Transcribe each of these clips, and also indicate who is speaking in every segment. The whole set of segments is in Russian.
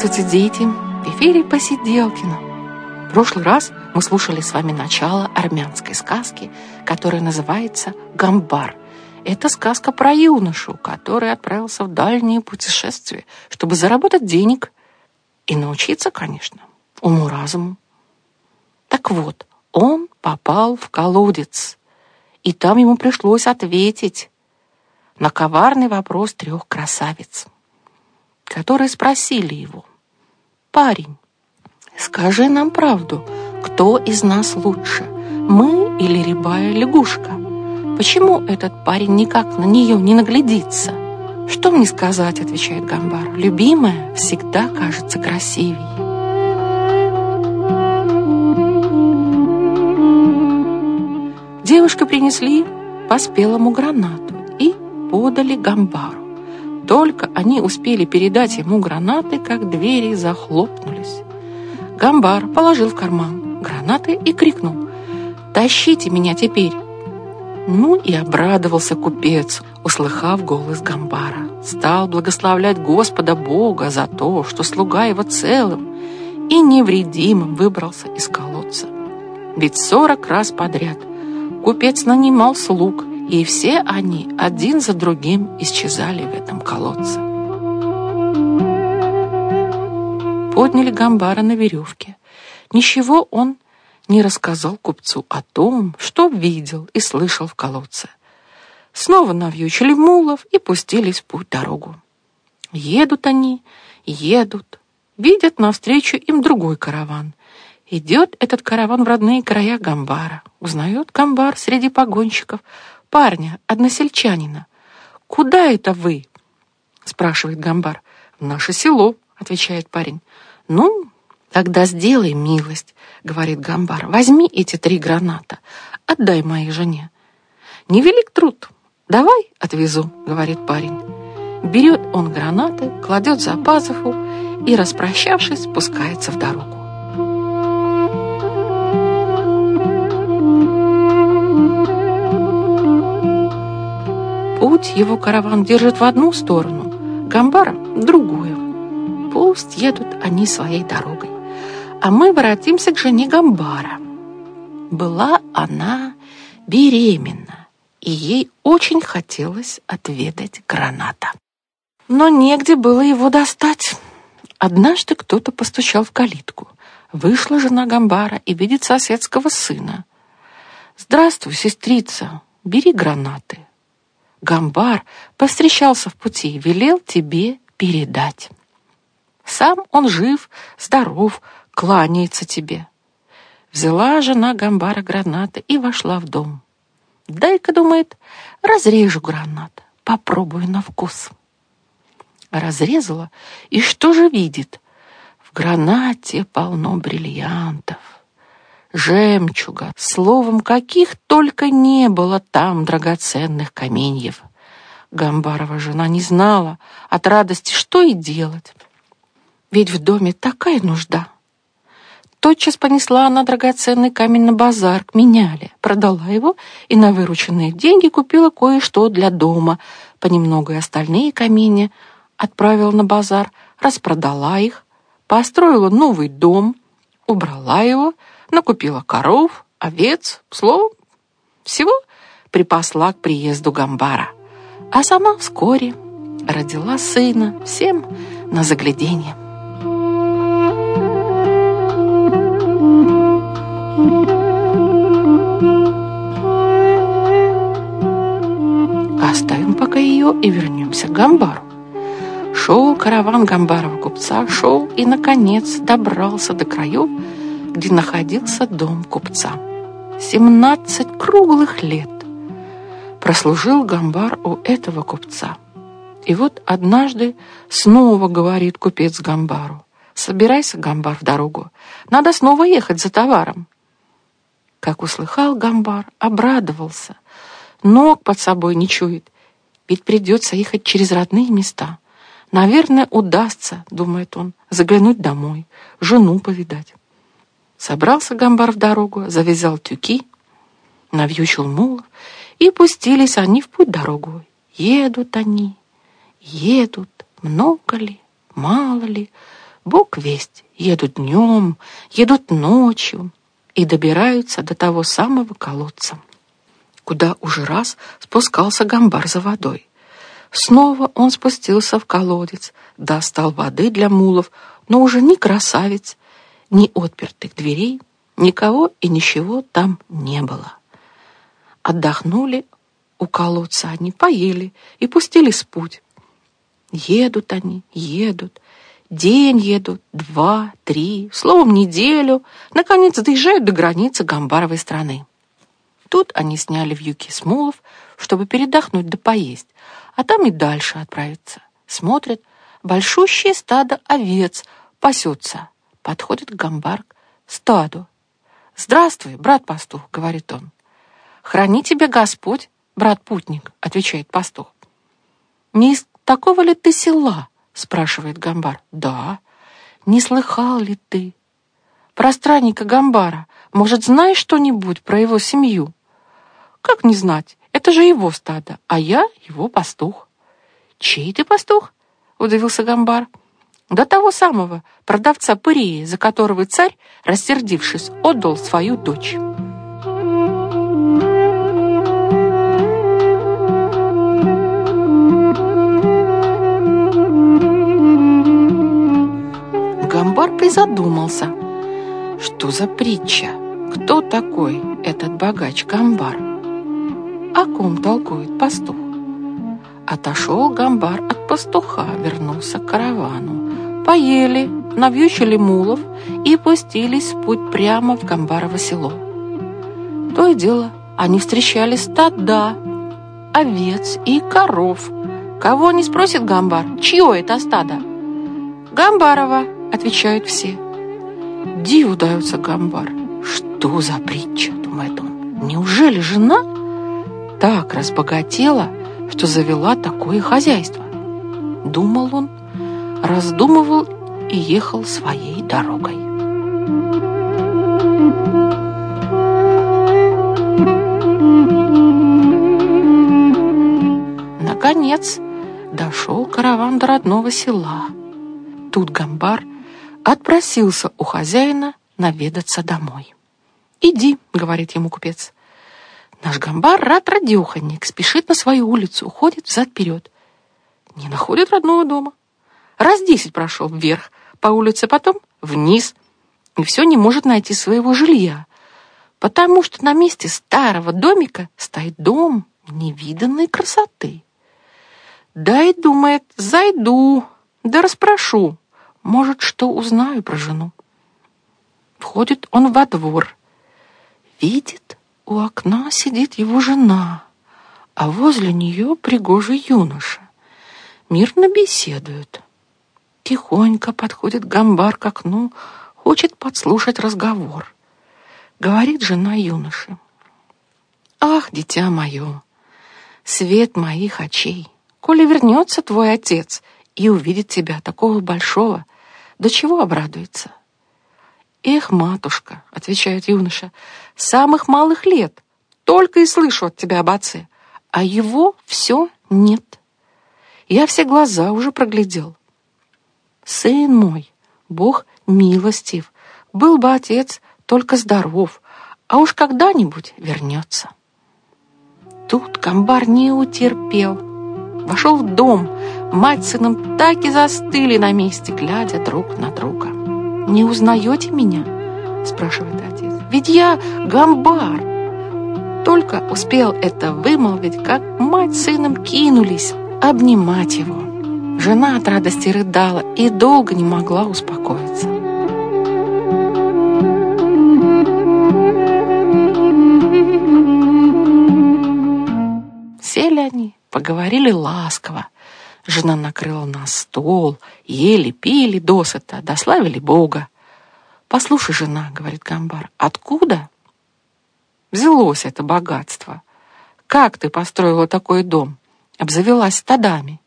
Speaker 1: Здравствуйте, дети! В эфире Посиделкина. В прошлый раз мы слушали с вами начало армянской сказки, которая называется «Гамбар». Это сказка про юношу, который отправился в дальние путешествия, чтобы заработать денег и научиться, конечно, уму-разуму. Так вот, он попал в колодец, и там ему пришлось ответить на коварный вопрос трех красавиц, которые спросили его, «Парень, скажи нам правду, кто из нас лучше, мы или рябая лягушка? Почему этот парень никак на нее не наглядится?» «Что мне сказать?» — отвечает Гамбар. «Любимая всегда кажется красивей». Девушка принесли по спелому гранату и подали Гамбару. Только они успели передать ему гранаты, как двери захлопнулись. Гамбар положил в карман гранаты и крикнул «Тащите меня теперь!» Ну и обрадовался купец, услыхав голос Гамбара. Стал благословлять Господа Бога за то, что слуга его целым и невредимым выбрался из колодца. Ведь сорок раз подряд купец нанимал слуг, и все они один за другим исчезали в этом колодце. Подняли Гамбара на веревке. Ничего он не рассказал купцу о том, что видел и слышал в колодце. Снова навьючили мулов и пустились в путь дорогу. Едут они, едут, видят навстречу им другой караван. Идет этот караван в родные края Гамбара. Узнает Гамбар среди погонщиков парня, односельчанина. «Куда это вы?» — спрашивает Гамбар. «В наше село», — отвечает парень. «Ну, тогда сделай милость», — говорит Гамбар. «Возьми эти три граната, отдай моей жене». «Невелик труд. Давай отвезу», — говорит парень. Берет он гранаты, кладет за пазуху и, распрощавшись, спускается в дорогу. Путь его караван держит в одну сторону, Гамбара — другую. Пусть едут они своей дорогой. А мы воротимся к жене Гамбара. Была она беременна, и ей очень хотелось отведать граната. Но негде было его достать. Однажды кто-то постучал в калитку. Вышла жена Гамбара и видит соседского сына. «Здравствуй, сестрица, бери гранаты». Гамбар повстречался в пути, велел тебе передать. Сам он жив, здоров, кланяется тебе. Взяла жена Гамбара граната и вошла в дом. Дай-ка, думает, разрежу гранат, попробую на вкус. Разрезала, и что же видит? В гранате полно бриллиантов жемчуга, словом, каких только не было там драгоценных каменьев. Гамбарова жена не знала от радости, что и делать. Ведь в доме такая нужда. Тотчас понесла она драгоценный камень на базар к меняле, продала его и на вырученные деньги купила кое-что для дома, понемногу и остальные камни отправила на базар, распродала их, построила новый дом, убрала его, накупила коров, овец, слов, всего припасла к приезду Гамбара. А сама вскоре родила сына всем на загляденье. Оставим пока ее и вернемся к Гамбару. Шел караван Гамбарова купца, шел и, наконец, добрался до краев, где находился дом купца. Семнадцать круглых лет прослужил Гамбар у этого купца. И вот однажды снова говорит купец Гамбару, «Собирайся, Гамбар, в дорогу, надо снова ехать за товаром». Как услыхал Гамбар, обрадовался, ног под собой не чует, ведь придется ехать через родные места. Наверное, удастся, думает он, заглянуть домой, жену повидать. Собрался Гамбар в дорогу, завязал тюки, навьючил мулов, и пустились они в путь дорогу. Едут они, едут, много ли, мало ли, Бог весть, едут днем, едут ночью и добираются до того самого колодца, куда уже раз спускался гамбар за водой. Снова он спустился в колодец, достал воды для мулов, но уже ни красавец, ни отпертых дверей, никого и ничего там не было. Отдохнули у колодца они, поели и пустились в путь. Едут они, едут, день едут, два, три, словом, неделю. Наконец доезжают до границы Гамбаровой страны. Тут они сняли вьюки с мулов, чтобы передохнуть да поесть, а там и дальше отправиться. Смотрят, большущее стадо овец пасется. Подходит Гамбар к стаду. «Здравствуй, брат-пастух», — говорит он. «Храни тебя Господь, брат-путник», — отвечает пастух. «Не из такого ли ты села?» — спрашивает Гамбар. «Да». «Не слыхал ли ты про странника Гамбара? Может, знаешь что-нибудь про его семью?» «Как не знать? Это же его стадо, а я его пастух». «Чей ты пастух?» — удивился Гамбар. До того самого продавца пыреи, за которого царь, рассердившись, отдал свою дочь. Гамбар призадумался. Что за притча? Кто такой этот богач Гамбар? О ком толкует пастух? Отошел Гамбар от пастуха, вернулся к каравану. Поели, навьючили мулов и пустились в путь прямо в Гамбарово село. То и дело, они встречали стада, овец и коров. Кого не спросит Гамбар, чье это стадо? Гамбарова, отвечают все. Диву даются Гамбар. Что за притча, думает он. Неужели жена так разбогатела, что завела такое хозяйство? Думал он, раздумывал и ехал своей дорогой. Наконец дошел караван до родного села – Тут Гамбар отпросился у хозяина наведаться домой. «Иди», — говорит ему купец. Наш Гамбар рад радеханник, спешит на свою улицу, уходит взад-вперед. Не находит родного дома. Раз десять прошел вверх по улице, потом вниз, и все не может найти своего жилья, потому что на месте старого домика стоит дом невиданной красоты. Да и думает, зайду, да расспрошу. Может, что узнаю про жену. Входит он во двор. Видит, у окна сидит его жена, а возле нее пригожий юноша. Мирно беседуют. Тихонько подходит гамбар к окну, хочет подслушать разговор. Говорит жена юноши. «Ах, дитя мое, свет моих очей, коли вернется твой отец — и увидит тебя, такого большого, до чего обрадуется? «Эх, матушка», — отвечает юноша, — «самых малых лет, только и слышу от тебя об отце, а его все нет. Я все глаза уже проглядел. Сын мой, Бог милостив, был бы отец только здоров, а уж когда-нибудь вернется». Тут комбар не утерпел, вошел в дом, Мать с сыном так и застыли на месте, глядя друг на друга. «Не узнаете меня?» – спрашивает отец. «Ведь я гамбар!» Только успел это вымолвить, как мать с сыном кинулись обнимать его. Жена от радости рыдала и долго не могла успокоиться. Сели они, поговорили ласково, Жена накрыла на стол, ели, пили досыта, дославили Бога. «Послушай, жена, — говорит Гамбар, — откуда взялось это богатство? Как ты построила такой дом? Обзавелась стадами?»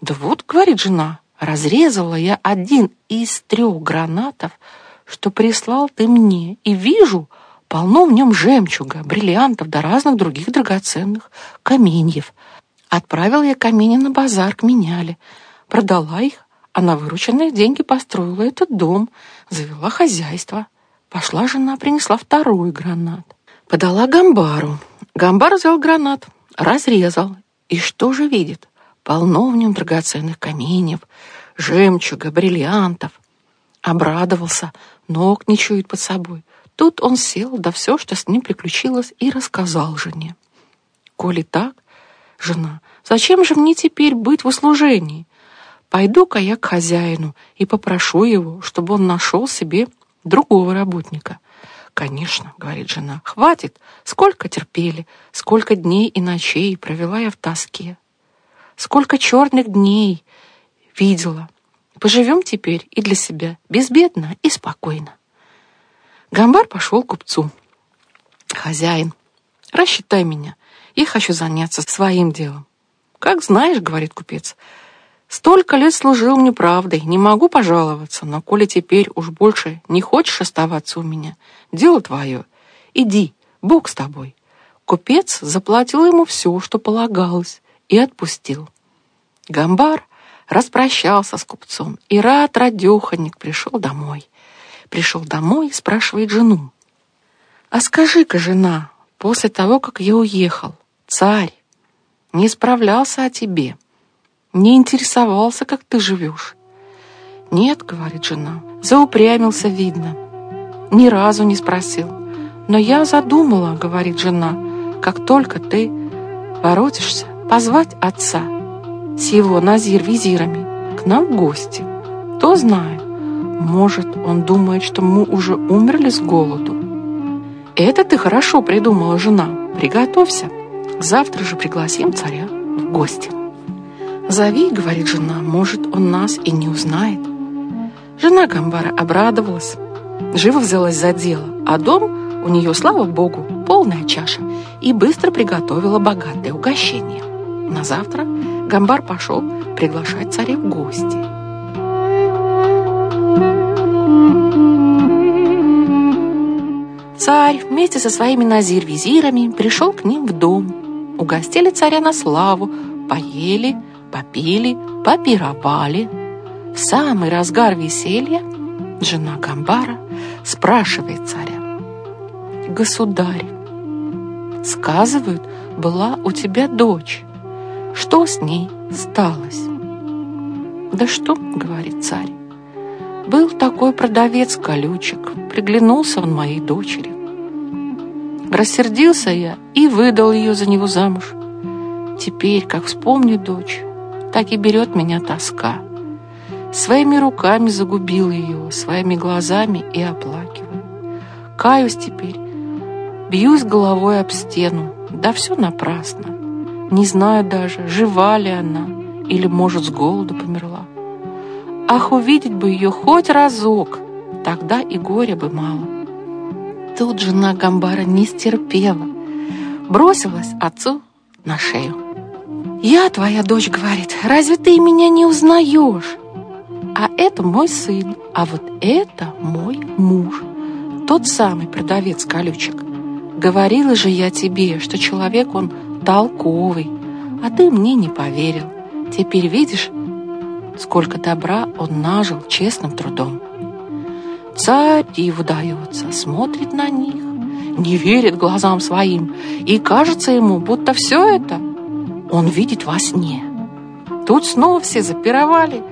Speaker 1: «Да вот, — говорит жена, — разрезала я один из трех гранатов, что прислал ты мне, и вижу, полно в нем жемчуга, бриллиантов да разных других драгоценных каменьев — Отправил я камни на базар к меняле, продала их, а на вырученные деньги построила этот дом, завела хозяйство. Пошла жена, принесла второй гранат. Подала Гамбару. Гамбар взял гранат, разрезал. И что же видит? Полно в нем драгоценных каменьев, жемчуга, бриллиантов. Обрадовался, ног не чует под собой. Тут он сел, да все, что с ним приключилось, и рассказал жене. Коли так, жена, зачем же мне теперь быть в услужении? Пойду-ка я к хозяину и попрошу его, чтобы он нашел себе другого работника. «Конечно», — говорит жена, — «хватит. Сколько терпели, сколько дней и ночей провела я в тоске. Сколько черных дней видела. Поживем теперь и для себя, безбедно и спокойно». Гамбар пошел к купцу. «Хозяин, рассчитай меня. Я хочу заняться своим делом». «Как знаешь», — говорит купец, — Столько лет служил мне правдой, не могу пожаловаться, но коли теперь уж больше не хочешь оставаться у меня, дело твое. Иди, Бог с тобой. Купец заплатил ему все, что полагалось, и отпустил. Гамбар распрощался с купцом, и рад радеханик пришел домой. Пришел домой и спрашивает жену. «А скажи-ка, жена, после того, как я уехал, царь не справлялся о тебе?» не интересовался, как ты живешь. Нет, говорит жена, заупрямился, видно. Ни разу не спросил. Но я задумала, говорит жена, как только ты воротишься, позвать отца с его назир-визирами к нам в гости. Кто знает, может, он думает, что мы уже умерли с голоду. Это ты хорошо придумала, жена. Приготовься. Завтра же пригласим царя в гости. «Зови», — говорит жена, — «может, он нас и не узнает». Жена Гамбара обрадовалась, живо взялась за дело, а дом у нее, слава богу, полная чаша, и быстро приготовила богатое угощение. На завтра Гамбар пошел приглашать царя в гости. Царь вместе со своими назир-визирами пришел к ним в дом. Угостили царя на славу, поели, попили, попировали. В самый разгар веселья жена Гамбара спрашивает царя. «Государь, сказывают, была у тебя дочь. Что с ней сталось?» «Да что?» — говорит царь. «Был такой продавец-колючек, приглянулся он моей дочери. Рассердился я и выдал ее за него замуж. Теперь, как вспомню дочь, так и берет меня тоска. Своими руками загубил ее, своими глазами и оплакиваю. Каюсь теперь, бьюсь головой об стену, да все напрасно. Не знаю даже, жива ли она или, может, с голоду померла. Ах, увидеть бы ее хоть разок, тогда и горя бы мало. Тут жена Гамбара не стерпела, бросилась отцу на шею. «Я твоя дочь, — говорит, — разве ты меня не узнаешь? А это мой сын, а вот это мой муж, тот самый продавец колючек. Говорила же я тебе, что человек он толковый, а ты мне не поверил. Теперь видишь, сколько добра он нажил честным трудом. Царь диву дается, смотрит на них, не верит глазам своим, и кажется ему, будто все это он видит во сне. Тут снова все запировали.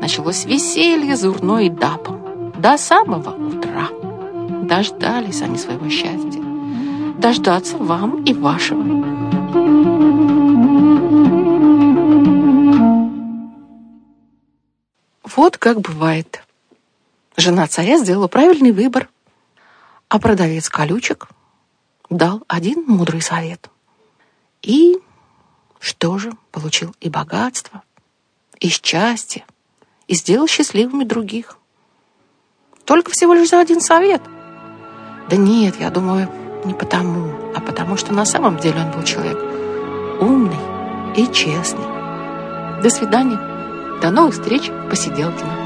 Speaker 1: Началось веселье, зурно и дапом. До самого утра. Дождались они своего счастья. Дождаться вам и вашего. Вот как бывает. Жена царя сделала правильный выбор, а продавец колючек дал один мудрый совет. И что же, получил и богатство, и счастье, и сделал счастливыми других. Только всего лишь за один совет. Да нет, я думаю, не потому, а потому что на самом деле он был человек и честный. До свидания. До новых встреч, посиделкина.